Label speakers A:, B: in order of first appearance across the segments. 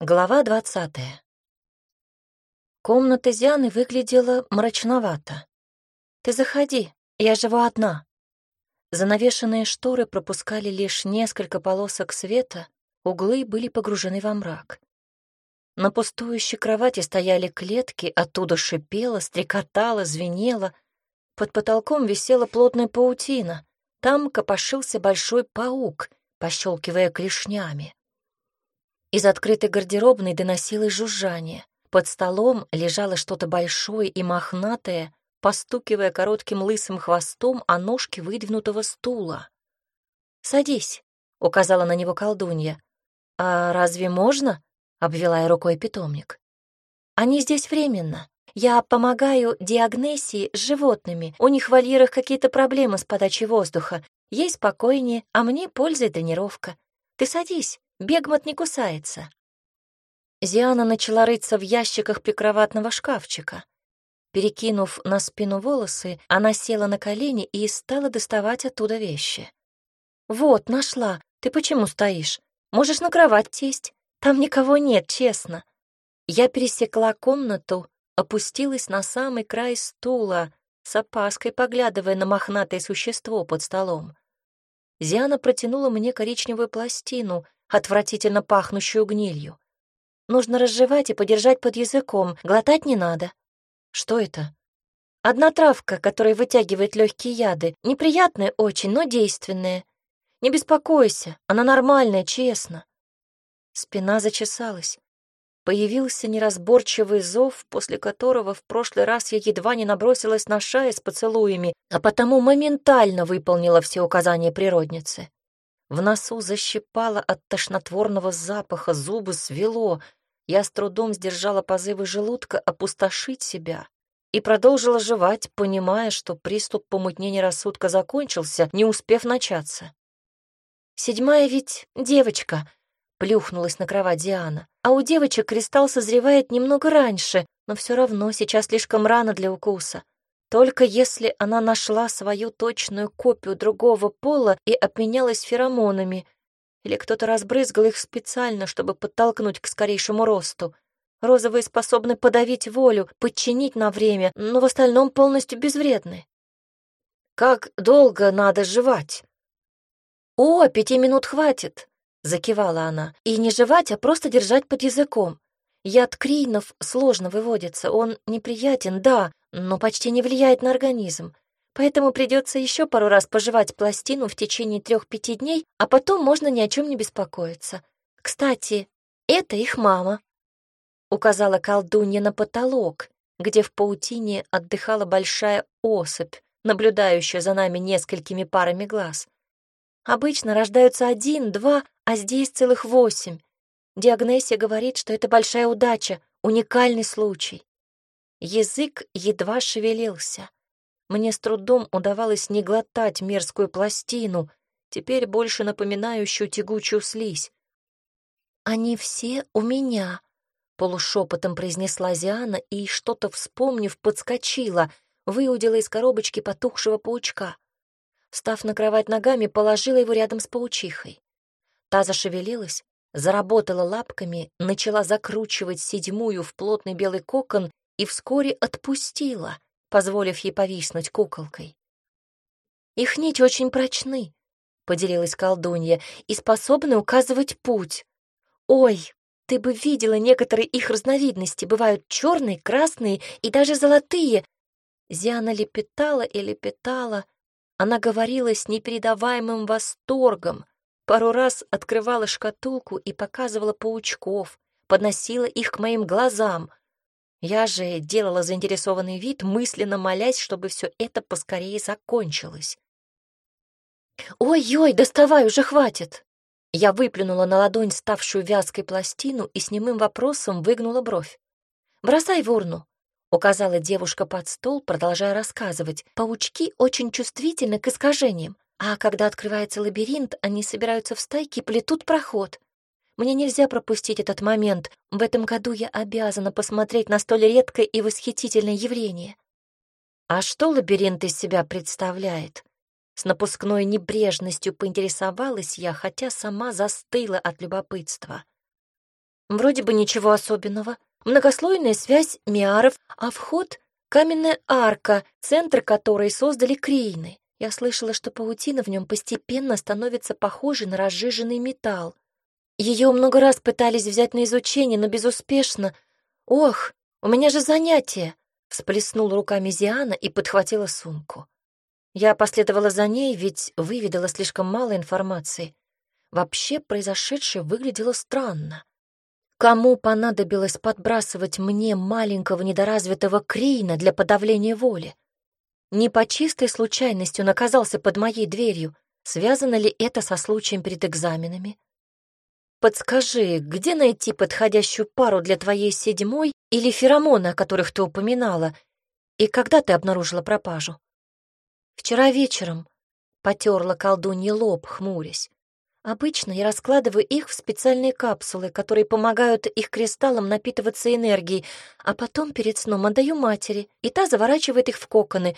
A: Глава двадцатая. Комната Зианы выглядела мрачновато. «Ты заходи, я живу одна». Занавешенные шторы пропускали лишь несколько полосок света, углы были погружены во мрак. На пустующей кровати стояли клетки, оттуда шипело, стрекотало, звенело. Под потолком висела плотная паутина. Там копошился большой паук, пощелкивая клешнями. Из открытой гардеробной доносилось жужжание. Под столом лежало что-то большое и мохнатое, постукивая коротким лысым хвостом о ножке выдвинутого стула. «Садись», — указала на него колдунья. «А разве можно?» — обвела я рукой питомник. «Они здесь временно. Я помогаю диагнесии с животными. У них в вольерах какие-то проблемы с подачей воздуха. Ей спокойнее, а мне польза и тренировка. Ты садись, Бегмот не кусается. Зиана начала рыться в ящиках прикроватного шкафчика. Перекинув на спину волосы, она села на колени и стала доставать оттуда вещи. «Вот, нашла. Ты почему стоишь? Можешь на кровать сесть. Там никого нет, честно». Я пересекла комнату, опустилась на самый край стула, с опаской поглядывая на мохнатое существо под столом. Зиана протянула мне коричневую пластину, отвратительно пахнущую гнилью. Нужно разжевать и подержать под языком, глотать не надо. Что это? Одна травка, которая вытягивает легкие яды. Неприятная очень, но действенная. Не беспокойся, она нормальная, честно. Спина зачесалась. Появился неразборчивый зов, после которого в прошлый раз я едва не набросилась на шая с поцелуями, а потому моментально выполнила все указания природницы. В носу защипало от тошнотворного запаха, зубы свело. Я с трудом сдержала позывы желудка опустошить себя и продолжила жевать, понимая, что приступ помутнения рассудка закончился, не успев начаться. «Седьмая ведь девочка», — плюхнулась на кровать Диана. «А у девочек кристалл созревает немного раньше, но все равно сейчас слишком рано для укуса. Только если она нашла свою точную копию другого пола и обменялась феромонами, или кто-то разбрызгал их специально, чтобы подтолкнуть к скорейшему росту. Розовые способны подавить волю, подчинить на время, но в остальном полностью безвредны. «Как долго надо жевать?» «О, пяти минут хватит», — закивала она. «И не жевать, а просто держать под языком. Яд кринов сложно выводится, он неприятен, да, но почти не влияет на организм. Поэтому придется еще пару раз пожевать пластину в течение трех-пяти дней, а потом можно ни о чем не беспокоиться. Кстати, это их мама. Указала колдунья на потолок, где в паутине отдыхала большая особь, наблюдающая за нами несколькими парами глаз. Обычно рождаются один, два, а здесь целых восемь. Диагнесия говорит, что это большая удача, уникальный случай. Язык едва шевелился. Мне с трудом удавалось не глотать мерзкую пластину, теперь больше напоминающую тягучую слизь. «Они все у меня», — полушепотом произнесла Зиана и, что-то вспомнив, подскочила, выудила из коробочки потухшего паучка. Став на кровать ногами, положила его рядом с паучихой. Та зашевелилась, заработала лапками, начала закручивать седьмую в плотный белый кокон и вскоре отпустила, позволив ей повиснуть куколкой. «Их нити очень прочны», — поделилась колдунья, «и способны указывать путь. Ой, ты бы видела некоторые их разновидности, бывают черные, красные и даже золотые». Зиана лепетала и лепетала. Она говорила с непередаваемым восторгом, Пару раз открывала шкатулку и показывала паучков, подносила их к моим глазам. Я же делала заинтересованный вид, мысленно молясь, чтобы все это поскорее закончилось. «Ой-ой, доставай, уже хватит!» Я выплюнула на ладонь ставшую вязкой пластину и с немым вопросом выгнула бровь. «Бросай в урну», — указала девушка под стол, продолжая рассказывать. «Паучки очень чувствительны к искажениям. А когда открывается лабиринт, они собираются в стайки и плетут проход. Мне нельзя пропустить этот момент. В этом году я обязана посмотреть на столь редкое и восхитительное явление. А что лабиринт из себя представляет? С напускной небрежностью поинтересовалась я, хотя сама застыла от любопытства. Вроде бы ничего особенного. Многослойная связь миаров, а вход — каменная арка, центр которой создали крейны. Я слышала, что паутина в нем постепенно становится похожей на разжиженный металл. Ее много раз пытались взять на изучение, но безуспешно. «Ох, у меня же занятие!» — всплеснула руками Зиана и подхватила сумку. Я последовала за ней, ведь выведала слишком мало информации. Вообще произошедшее выглядело странно. Кому понадобилось подбрасывать мне маленького недоразвитого Крейна для подавления воли? Не по чистой случайности он оказался под моей дверью. Связано ли это со случаем перед экзаменами? Подскажи, где найти подходящую пару для твоей седьмой или феромоны, о которых ты упоминала, и когда ты обнаружила пропажу? Вчера вечером потерла колдунья лоб, хмурясь. Обычно я раскладываю их в специальные капсулы, которые помогают их кристаллам напитываться энергией, а потом перед сном отдаю матери, и та заворачивает их в коконы.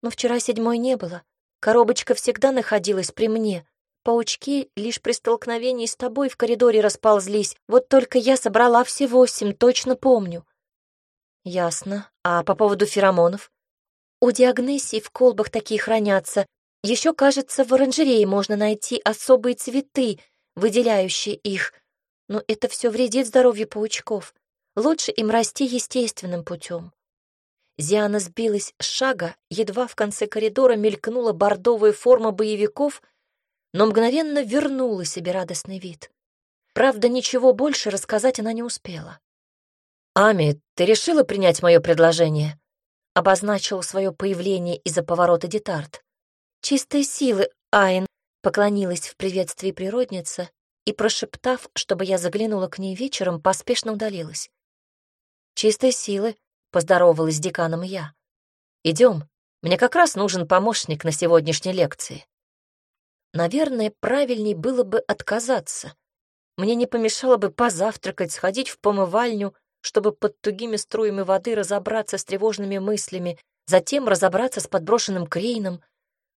A: Но вчера седьмой не было. Коробочка всегда находилась при мне. Паучки лишь при столкновении с тобой в коридоре расползлись. Вот только я собрала все восемь, точно помню. Ясно. А по поводу феромонов? У диагнесии в колбах такие хранятся, еще, кажется, в оранжерее можно найти особые цветы, выделяющие их. Но это все вредит здоровью паучков. Лучше им расти естественным путем. Зиана сбилась с шага, едва в конце коридора мелькнула бордовая форма боевиков, но мгновенно вернула себе радостный вид. Правда, ничего больше рассказать она не успела. «Ами, ты решила принять мое предложение?» Обозначил свое появление из-за поворота Детарт. «Чистой силы, Айн!» — поклонилась в приветствии природница и, прошептав, чтобы я заглянула к ней вечером, поспешно удалилась. «Чистой силы!» — поздоровалась с деканом я. «Идем, мне как раз нужен помощник на сегодняшней лекции». Наверное, правильней было бы отказаться. Мне не помешало бы позавтракать, сходить в помывальню, чтобы под тугими струями воды разобраться с тревожными мыслями, затем разобраться с подброшенным крейном,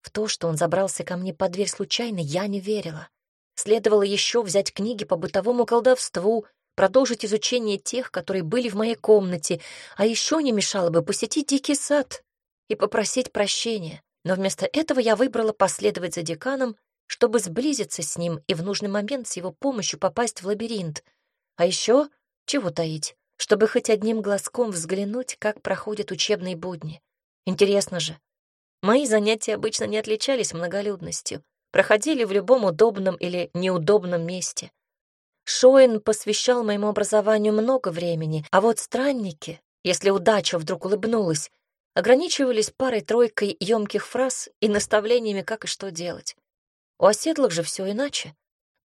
A: в то, что он забрался ко мне под дверь случайно, я не верила. Следовало еще взять книги по бытовому колдовству, продолжить изучение тех, которые были в моей комнате, а еще не мешало бы посетить дикий сад и попросить прощения. Но вместо этого я выбрала последовать за деканом, чтобы сблизиться с ним и в нужный момент с его помощью попасть в лабиринт. А еще, чего таить, чтобы хоть одним глазком взглянуть, как проходят учебные будни. Интересно же, Мои занятия обычно не отличались многолюдностью, проходили в любом удобном или неудобном месте. Шоин посвящал моему образованию много времени, а вот странники, если удача вдруг улыбнулась, ограничивались парой-тройкой емких фраз и наставлениями, как и что делать. У оседлых же все иначе.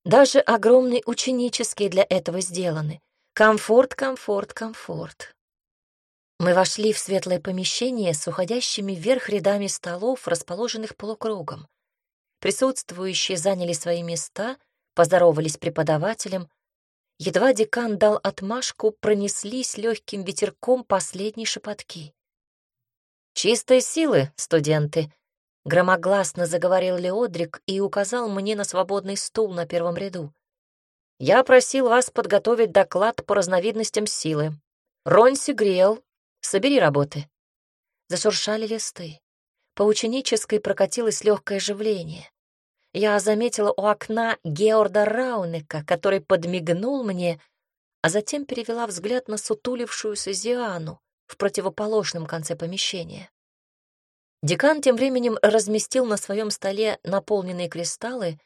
A: Даже огромные ученические для этого сделаны. Комфорт, комфорт, комфорт. Мы вошли в светлое помещение с уходящими вверх рядами столов, расположенных полукругом. Присутствующие заняли свои места, поздоровались с преподавателем. Едва декан дал отмашку, пронеслись легким ветерком последние шепотки. «Чистой силы, студенты!» — громогласно заговорил Леодрик и указал мне на свободный стул на первом ряду. «Я просил вас подготовить доклад по разновидностям силы. Ронси Гриэл, Собери работы». Зашуршали листы. По ученической прокатилось легкое оживление. Я заметила у окна Георда Раунека, который подмигнул мне, а затем перевела взгляд на сутулившуюся Зиану в противоположном конце помещения. Декан тем временем разместил на своем столе наполненные кристаллы,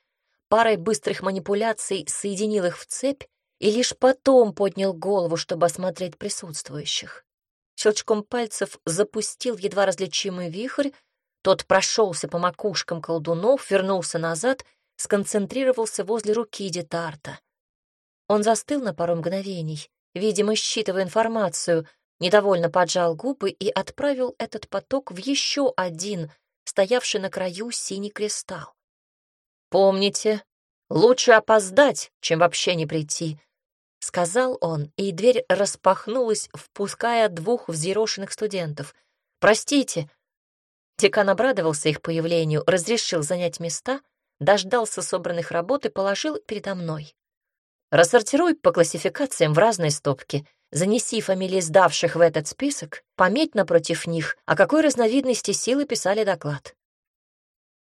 A: парой быстрых манипуляций соединил их в цепь и лишь потом поднял голову, чтобы осмотреть присутствующих щелчком пальцев запустил едва различимый вихрь, тот прошелся по макушкам колдунов, вернулся назад, сконцентрировался возле руки Детарта. Он застыл на пару мгновений, видимо, считывая информацию, недовольно поджал губы и отправил этот поток в еще один, стоявший на краю синий кристалл. «Помните, лучше опоздать, чем вообще не прийти», — сказал он, и дверь распахнулась, впуская двух взъерошенных студентов. «Простите». Декан обрадовался их появлению, разрешил занять места, дождался собранных работ и положил передо мной. Рассортируй по классификациям в разные стопки, занеси фамилии сдавших в этот список, пометь напротив них, о какой разновидности силы писали доклад.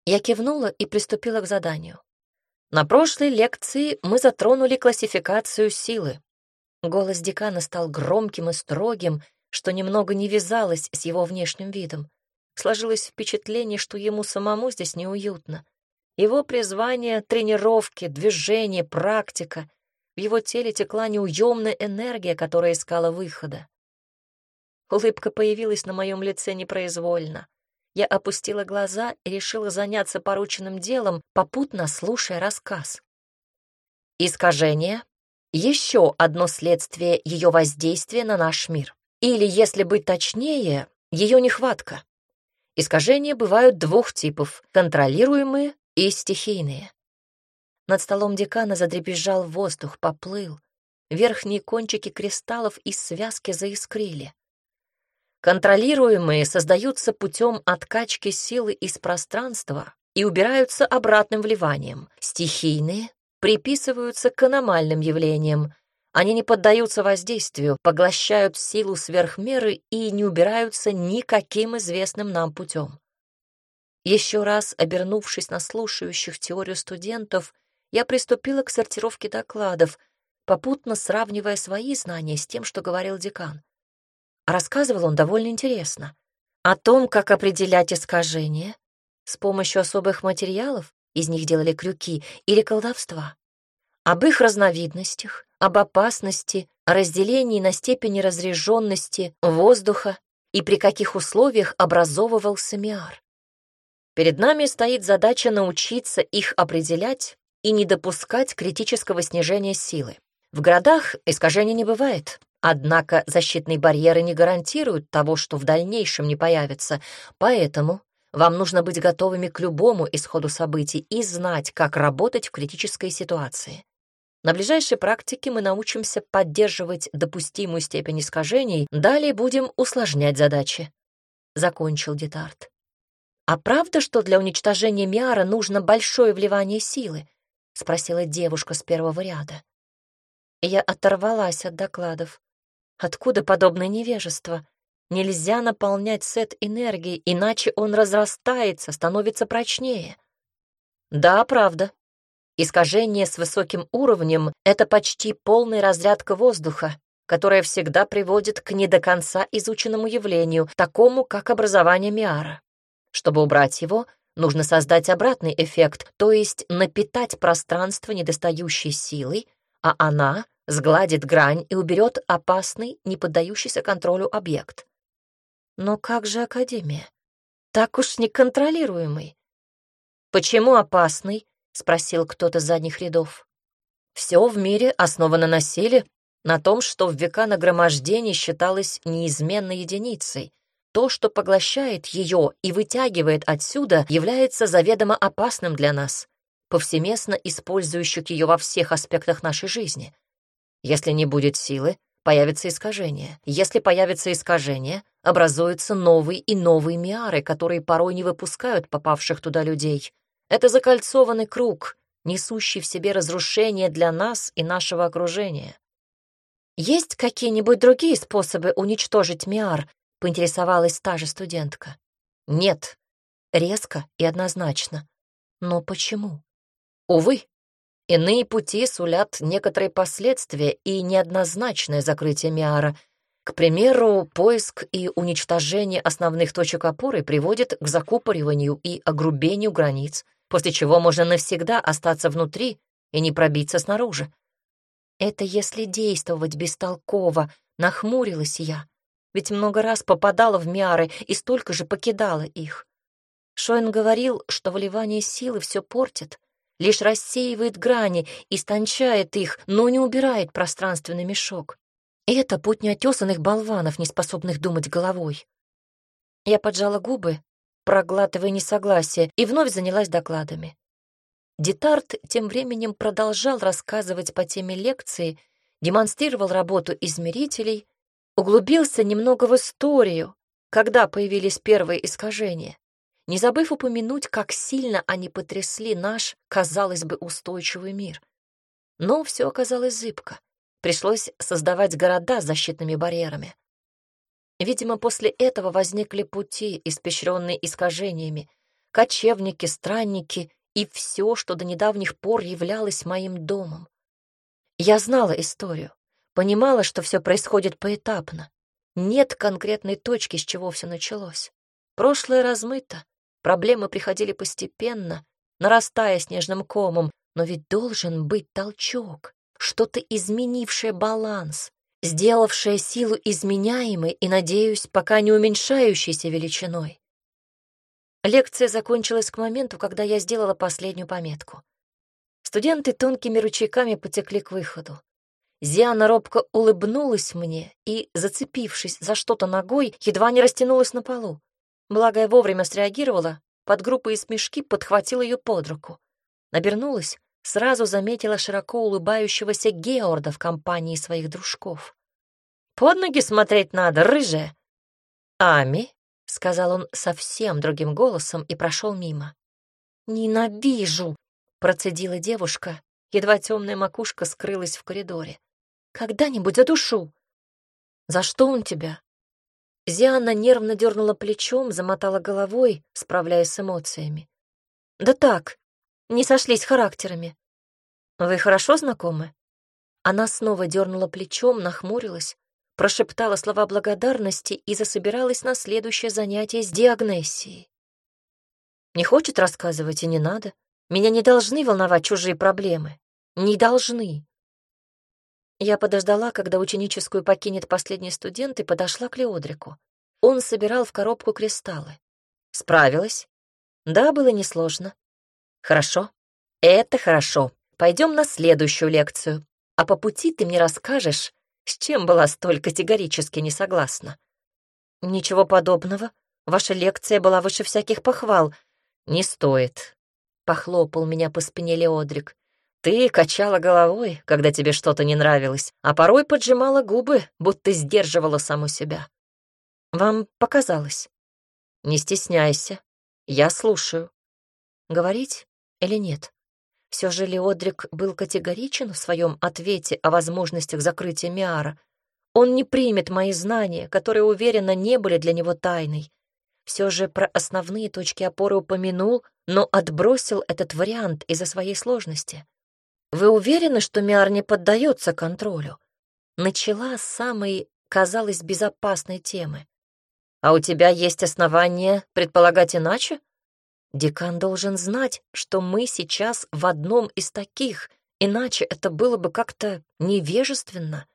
A: Я кивнула и приступила к заданию. На прошлой лекции мы затронули классификацию силы. Голос декана стал громким и строгим, что немного не вязалось с его внешним видом. Сложилось впечатление, что ему самому здесь неуютно. Его призвание — тренировки, движение, практика. В его теле текла неуемная энергия, которая искала выхода. Улыбка появилась на моем лице непроизвольно. Я опустила глаза и решила заняться порученным делом, попутно слушая рассказ. Искажение — еще одно следствие ее воздействия на наш мир. Или, если быть точнее, ее нехватка. Искажения бывают двух типов — контролируемые и стихийные. Над столом декана задребезжал воздух, поплыл. Верхние кончики кристаллов из связки заискрили. Контролируемые создаются путем откачки силы из пространства и убираются обратным вливанием. Стихийные приписываются к аномальным явлениям. Они не поддаются воздействию, поглощают силу сверхмеры и не убираются никаким известным нам путем. Еще раз обернувшись на слушающих теорию студентов, я приступила к сортировке докладов, попутно сравнивая свои знания с тем, что говорил декан. Рассказывал он довольно интересно. О том, как определять искажения с помощью особых материалов, из них делали крюки, или колдовства. Об их разновидностях, об опасности, о разделении на степени разряженности воздуха и при каких условиях образовывался миар. Перед нами стоит задача научиться их определять и не допускать критического снижения силы. В городах искажений не бывает, однако защитные барьеры не гарантируют того, что в дальнейшем не появится, поэтому вам нужно быть готовыми к любому исходу событий и знать, как работать в критической ситуации. На ближайшей практике мы научимся поддерживать допустимую степень искажений, далее будем усложнять задачи. Закончил Детарт. «А правда, что для уничтожения Миара нужно большое вливание силы?» — спросила девушка с первого ряда. Я оторвалась от докладов. Откуда подобное невежество? Нельзя наполнять сет энергией, иначе он разрастается, становится прочнее. Да, правда. Искажение с высоким уровнем — это почти полная разрядка воздуха, которая всегда приводит к не до конца изученному явлению, такому как образование Миара. Чтобы убрать его, нужно создать обратный эффект, то есть напитать пространство недостающей силой, а она сгладит грань и уберет опасный, не поддающийся контролю объект. Но как же Академия? Так уж неконтролируемый. «Почему опасный?» — спросил кто-то с задних рядов. «Все в мире основано на силе, на том, что в века нагромождений считалось неизменной единицей, то, что поглощает ее и вытягивает отсюда, является заведомо опасным для нас, повсеместно использующих ее во всех аспектах нашей жизни. Если не будет силы, появится искажение. Если появится искажение, образуются новые и новые миары, которые порой не выпускают попавших туда людей. Это закольцованный круг, несущий в себе разрушение для нас и нашего окружения. Есть какие-нибудь другие способы уничтожить миар, поинтересовалась та же студентка. Нет, резко и однозначно. Но почему? Увы, иные пути сулят некоторые последствия и неоднозначное закрытие Миара. К примеру, поиск и уничтожение основных точек опоры приводит к закупориванию и огрубению границ, после чего можно навсегда остаться внутри и не пробиться снаружи. Это если действовать бестолково, нахмурилась я ведь много раз попадала в Миары и столько же покидала их. Шоин говорил, что вливание силы все портит, лишь рассеивает грани, истончает их, но не убирает пространственный мешок. И это путь неотесанных болванов, не способных думать головой. Я поджала губы, проглатывая несогласие, и вновь занялась докладами. Детарт тем временем продолжал рассказывать по теме лекции, демонстрировал работу измерителей, углубился немного в историю, когда появились первые искажения, не забыв упомянуть, как сильно они потрясли наш, казалось бы, устойчивый мир. Но все оказалось зыбко. Пришлось создавать города с защитными барьерами. Видимо, после этого возникли пути, испещренные искажениями, кочевники, странники и все, что до недавних пор являлось моим домом. Я знала историю, понимала, что все происходит поэтапно. Нет конкретной точки, с чего все началось. Прошлое размыто, проблемы приходили постепенно, нарастая снежным комом, но ведь должен быть толчок, что-то изменившее баланс, сделавшее силу изменяемой и, надеюсь, пока не уменьшающейся величиной. Лекция закончилась к моменту, когда я сделала последнюю пометку. Студенты тонкими ручейками потекли к выходу. Зиана робко улыбнулась мне и, зацепившись за что-то ногой, едва не растянулась на полу. Благо я вовремя среагировала, под группой смешки подхватила ее под руку. Набернулась, сразу заметила широко улыбающегося Георда в компании своих дружков. «Под ноги смотреть надо, рыжая!» «Ами», — сказал он совсем другим голосом и прошел мимо. «Ненавижу!» — процедила девушка, едва темная макушка скрылась в коридоре. «Когда-нибудь задушу!» «За что он тебя?» Зиана нервно дернула плечом, замотала головой, справляясь с эмоциями. «Да так, не сошлись характерами. Вы хорошо знакомы?» Она снова дернула плечом, нахмурилась, прошептала слова благодарности и засобиралась на следующее занятие с диагнессией. «Не хочет рассказывать и не надо. Меня не должны волновать чужие проблемы. Не должны». Я подождала, когда ученическую покинет последний студент, и подошла к Леодрику. Он собирал в коробку кристаллы. Справилась? Да, было несложно. Хорошо. Это хорошо. Пойдем на следующую лекцию. А по пути ты мне расскажешь, с чем была столь категорически не согласна. Ничего подобного. Ваша лекция была выше всяких похвал. Не стоит. Похлопал меня по спине Леодрик. Ты качала головой, когда тебе что-то не нравилось, а порой поджимала губы, будто сдерживала саму себя. Вам показалось. Не стесняйся. Я слушаю. Говорить или нет? Все же Леодрик был категоричен в своем ответе о возможностях закрытия Миара. Он не примет мои знания, которые, уверенно, не были для него тайной. Все же про основные точки опоры упомянул, но отбросил этот вариант из-за своей сложности. Вы уверены, что Миар не поддается контролю? Начала с самой, казалось, безопасной темы. А у тебя есть основания предполагать иначе? Декан должен знать, что мы сейчас в одном из таких, иначе это было бы как-то невежественно.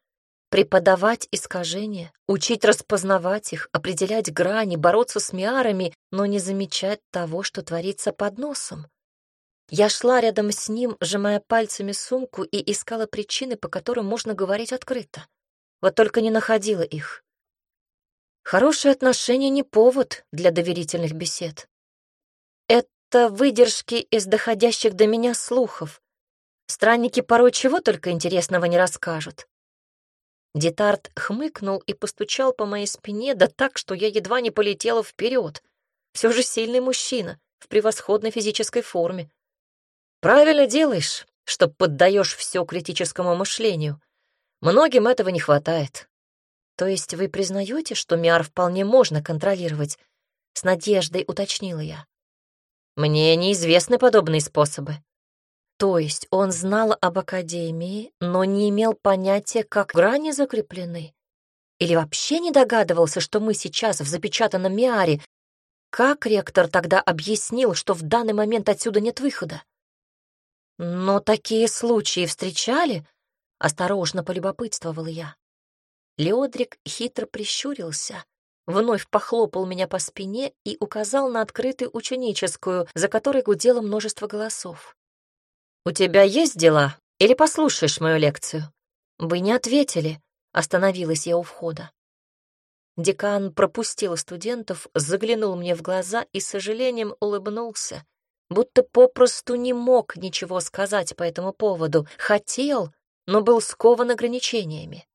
A: Преподавать искажения, учить распознавать их, определять грани, бороться с миарами, но не замечать того, что творится под носом. Я шла рядом с ним, сжимая пальцами сумку и искала причины, по которым можно говорить открыто. Вот только не находила их. Хорошие отношения не повод для доверительных бесед. Это выдержки из доходящих до меня слухов. Странники порой чего только интересного не расскажут. Детарт хмыкнул и постучал по моей спине, да так, что я едва не полетела вперед. Все же сильный мужчина, в превосходной физической форме. Правильно делаешь, что поддаешь все критическому мышлению. Многим этого не хватает. То есть вы признаете, что Миар вполне можно контролировать? С надеждой уточнила я. Мне неизвестны подобные способы. То есть он знал об Академии, но не имел понятия, как грани закреплены? Или вообще не догадывался, что мы сейчас в запечатанном Миаре? Как ректор тогда объяснил, что в данный момент отсюда нет выхода? «Но такие случаи встречали?» — осторожно полюбопытствовала я. Леодрик хитро прищурился, вновь похлопал меня по спине и указал на открытую ученическую, за которой гудело множество голосов. «У тебя есть дела? Или послушаешь мою лекцию?» «Вы не ответили», — остановилась я у входа. Декан пропустил студентов, заглянул мне в глаза и с сожалением улыбнулся, будто попросту не мог ничего сказать по этому поводу, хотел, но был скован ограничениями.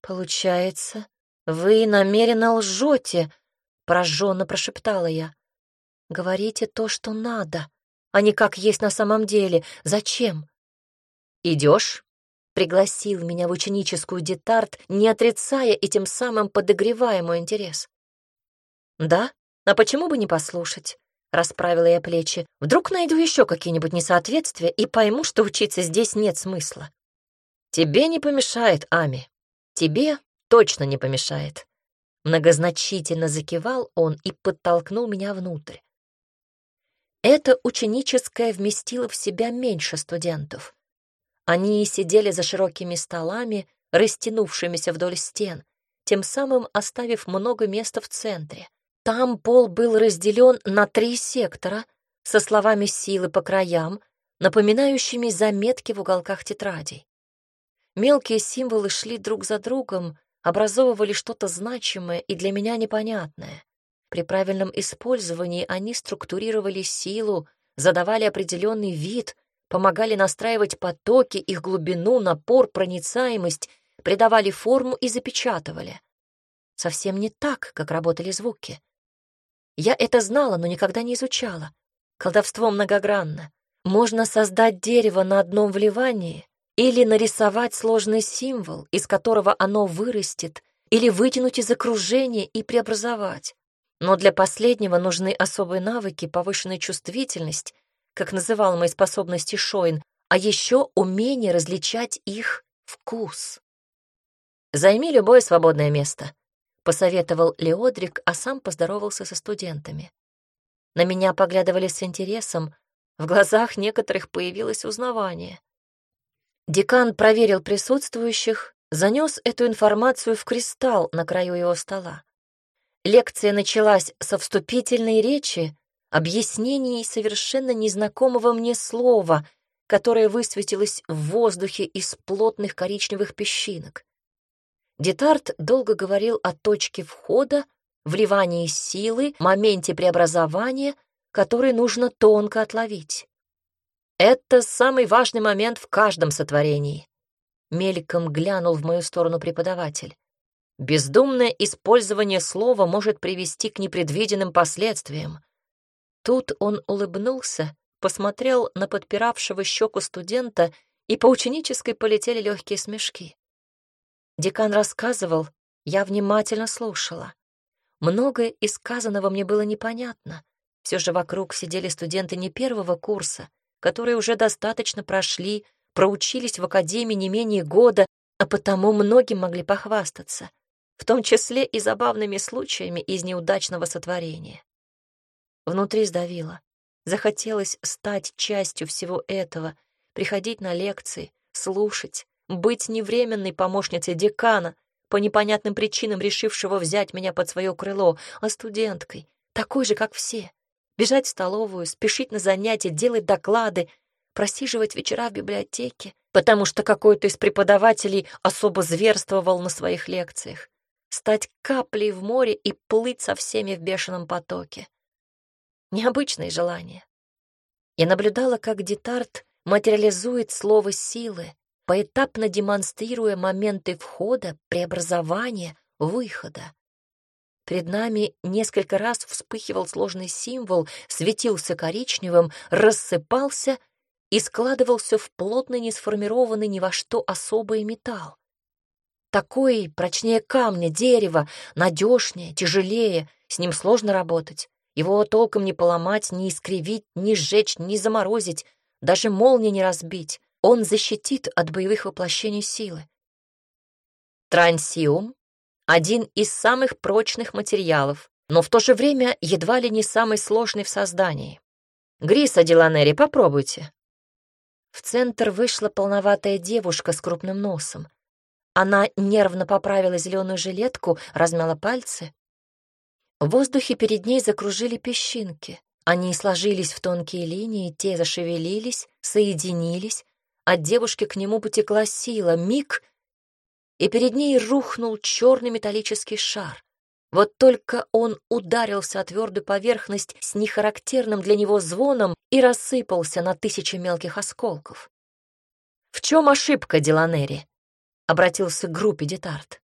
A: «Получается, вы намеренно лжете», — пораженно прошептала я. «Говорите то, что надо, а не как есть на самом деле. Зачем?» Идешь? Пригласил меня в ученическую детарт, не отрицая и тем самым подогревая мой интерес. Да, а почему бы не послушать? Расправила я плечи. Вдруг найду еще какие-нибудь несоответствия и пойму, что учиться здесь нет смысла. Тебе не помешает, Ами. Тебе точно не помешает. Многозначительно закивал он и подтолкнул меня внутрь. Это ученическое вместило в себя меньше студентов. Они сидели за широкими столами, растянувшимися вдоль стен, тем самым оставив много места в центре. Там пол был разделен на три сектора со словами силы по краям, напоминающими заметки в уголках тетрадей. Мелкие символы шли друг за другом, образовывали что-то значимое и для меня непонятное. При правильном использовании они структурировали силу, задавали определенный вид, помогали настраивать потоки, их глубину, напор, проницаемость, придавали форму и запечатывали. Совсем не так, как работали звуки. Я это знала, но никогда не изучала. Колдовство многогранно. Можно создать дерево на одном вливании или нарисовать сложный символ, из которого оно вырастет, или вытянуть из окружения и преобразовать. Но для последнего нужны особые навыки, повышенная чувствительность, как называл мои способности Шоин, а еще умение различать их вкус. Займи любое свободное место посоветовал Леодрик, а сам поздоровался со студентами. На меня поглядывали с интересом, в глазах некоторых появилось узнавание. Декан проверил присутствующих, занес эту информацию в кристалл на краю его стола. Лекция началась со вступительной речи, объяснений совершенно незнакомого мне слова, которое высветилось в воздухе из плотных коричневых песчинок. Детарт долго говорил о точке входа, вливании силы, моменте преобразования, который нужно тонко отловить. Это самый важный момент в каждом сотворении. Мельком глянул в мою сторону преподаватель. Бездумное использование слова может привести к непредвиденным последствиям. Тут он улыбнулся, посмотрел на подпиравшего щеку студента, и по ученической полетели легкие смешки. Декан рассказывал, я внимательно слушала. Многое из сказанного мне было непонятно. Все же вокруг сидели студенты не первого курса, которые уже достаточно прошли, проучились в академии не менее года, а потому многим могли похвастаться, в том числе и забавными случаями из неудачного сотворения. Внутри сдавило. Захотелось стать частью всего этого, приходить на лекции, слушать, быть не временной помощницей декана, по непонятным причинам решившего взять меня под свое крыло, а студенткой, такой же, как все. Бежать в столовую, спешить на занятия, делать доклады, просиживать вечера в библиотеке, потому что какой-то из преподавателей особо зверствовал на своих лекциях, стать каплей в море и плыть со всеми в бешеном потоке. Необычные желания. Я наблюдала, как Детарт материализует слово силы, поэтапно демонстрируя моменты входа, преобразования, выхода. Перед нами несколько раз вспыхивал сложный символ, светился коричневым, рассыпался и складывался в плотный, не сформированный ни во что особый металл. Такой прочнее камня, дерева, надежнее, тяжелее, с ним сложно работать. Его толком не поломать, не искривить, не сжечь, не заморозить, даже молнии не разбить. Он защитит от боевых воплощений силы. Трансиум — один из самых прочных материалов, но в то же время едва ли не самый сложный в создании. Гриса Деланери, попробуйте. В центр вышла полноватая девушка с крупным носом. Она нервно поправила зеленую жилетку, размяла пальцы. В воздухе перед ней закружили песчинки. Они сложились в тонкие линии, те зашевелились, соединились, от девушки к нему потекла сила, миг, и перед ней рухнул черный металлический шар. Вот только он ударился о твердую поверхность с нехарактерным для него звоном и рассыпался на тысячи мелких осколков. «В чем ошибка, Деланери?» — обратился к группе Детарт.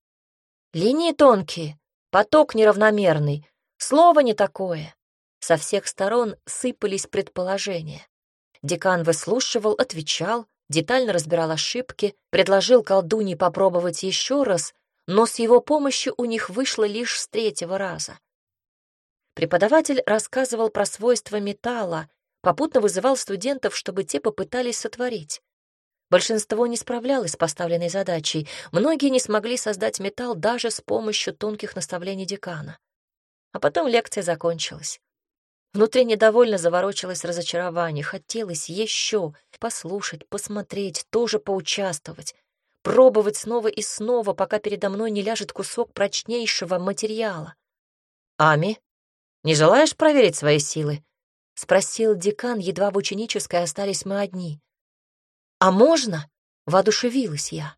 A: «Линии тонкие, поток неравномерный, слово не такое». Со всех сторон сыпались предположения. Декан выслушивал, отвечал, детально разбирал ошибки, предложил колдуне попробовать еще раз, но с его помощью у них вышло лишь с третьего раза. Преподаватель рассказывал про свойства металла, попутно вызывал студентов, чтобы те попытались сотворить. Большинство не справлялось с поставленной задачей, многие не смогли создать металл даже с помощью тонких наставлений декана. А потом лекция закончилась. Внутри недовольно заворочилось разочарование, хотелось еще послушать, посмотреть, тоже поучаствовать, пробовать снова и снова, пока передо мной не ляжет кусок прочнейшего материала. «Ами, не желаешь проверить свои силы?» — спросил декан, едва в ученической остались мы одни. «А можно?» — воодушевилась я.